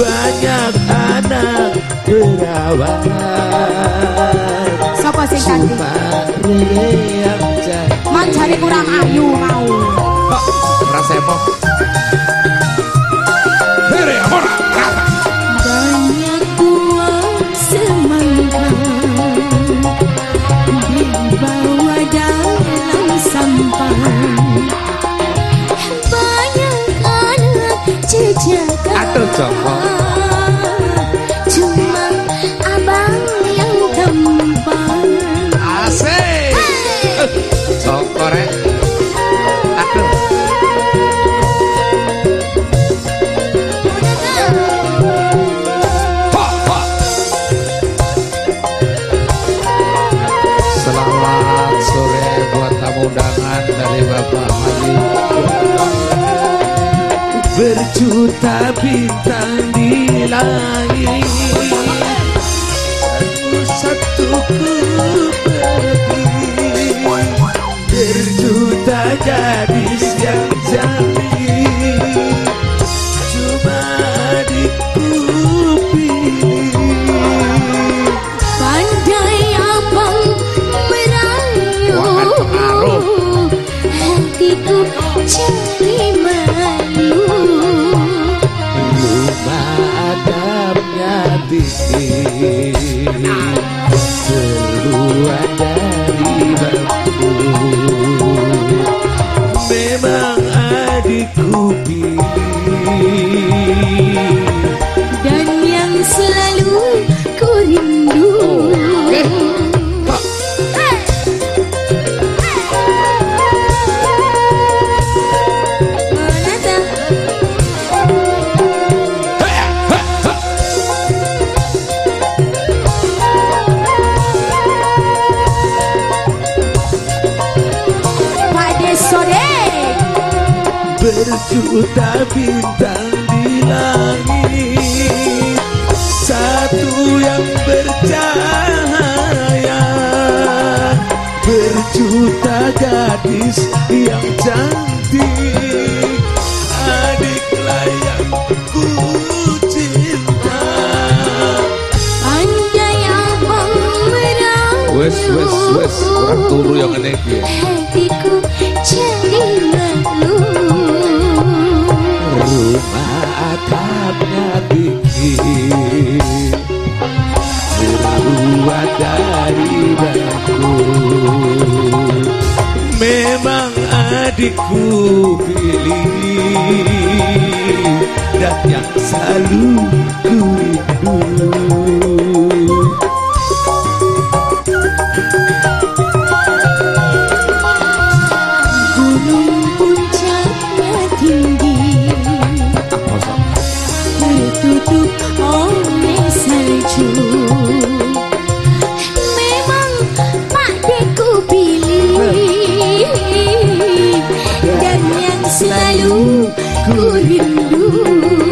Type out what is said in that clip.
banyak anak berawat Sopo sing Mancari kurang ayu mau. Rere ora rata Banyak buah semangka dibawa dalam sampah. Banyak anak jejakan. Aduh, Joko. Undangan dari Bapak Ali Berjuta bintang di langit Satu-satu ku Hatiku jadi malu. Rumah adabnya Keluar dari Sore. Berjuta bintang di langit Satu yang bercahaya. Berjuta gadis yang cantik Wes, wes, wes, kurang turu yang ini iki. Hatiku jadi malu. Rumah atapnya tinggi Terbuat dari batu Memang adikku pilih. Dan yang selalu ku ku